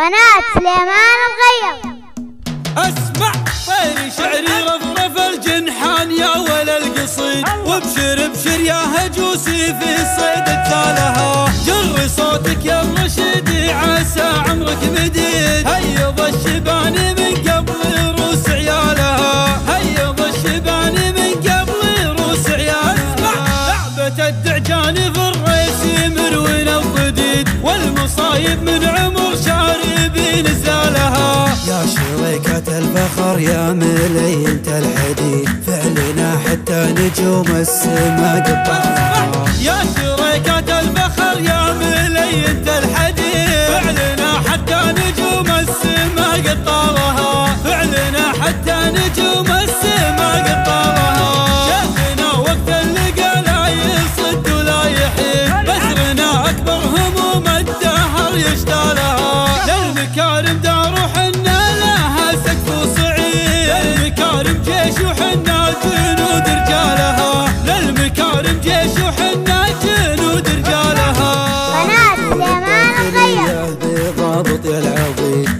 قناة سليمان الغير أسمع طير شعري رفرف الجنحان يا ولا القصيد. وابشر ابشر يا هجوسي في صيد التالها. جر صوتك يا الرشيد عسى عمرك مديد يا ملينة الحديد فعلنا حتى نجوم السما قطعها يا شريكة الفخر يا ملينة الحديد فعلنا حتى نجوم السما قطارها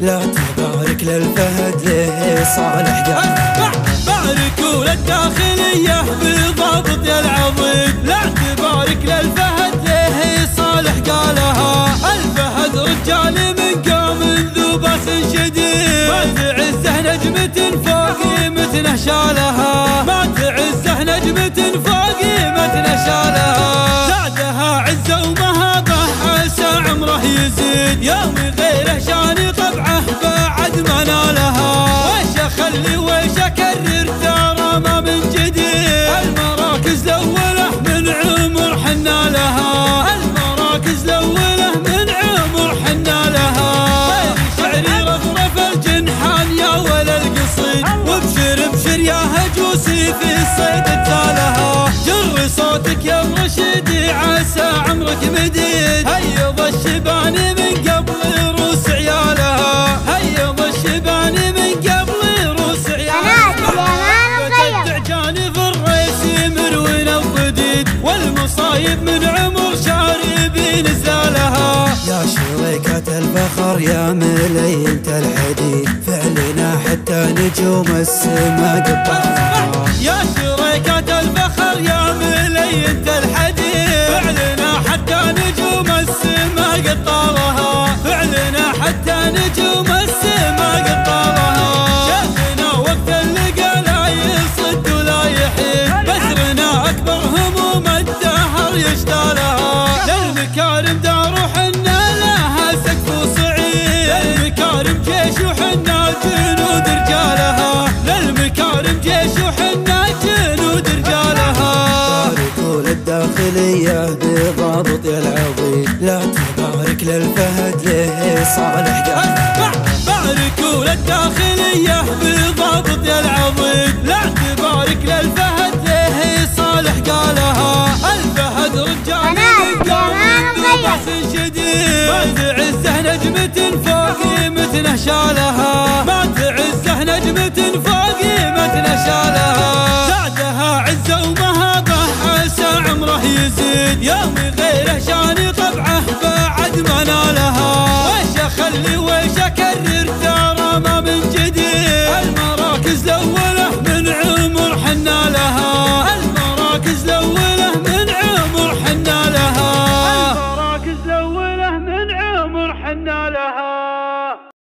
لا تبارك للفهد له صالح قال باركوا للداخلية بضابط العظيم. لا تبارك للفهد له صالح قالها الفهد رجال من قوم ذو بأس شديد. ما تعزه نجمة فوق قيمتنا شالها في الصيد التالها جر صوتك يا الرشيد عسى عمرك مديد. هيض الشبان من قبل روس عيالها. هيض الشبان من قبل روس عيالها. الدعجان في الريس مروين الضديد. والمصايب من عمر شاربين زالها يا شريكة الفخر يا ملينة الحديد. فعلنا حتى نجوم السما قطعها يا شريكة الفخر يا ملينة الحديد فعلنا حتى نجوم السما قطارها فعلنا حتى نجوم السما قطارها شافنا وقت اللقا لا يصد ولا يحيد. بسرنا أكبر هموم الدهر يشتالها. للمكارم دار وحنا لها سقف وصعيد للمكارم جيش وحنا جنود للداخلية بضابط العظيم. لا تبارك للفهد له صالح قال اسمع باركوا للداخلية بضابط العظيم. لا تبارك للفهد له صالح قالها. الفهد رجال من. بأس شديد. ما تعزه نجمة فوق قيمتنا شالها. زيد يوم غير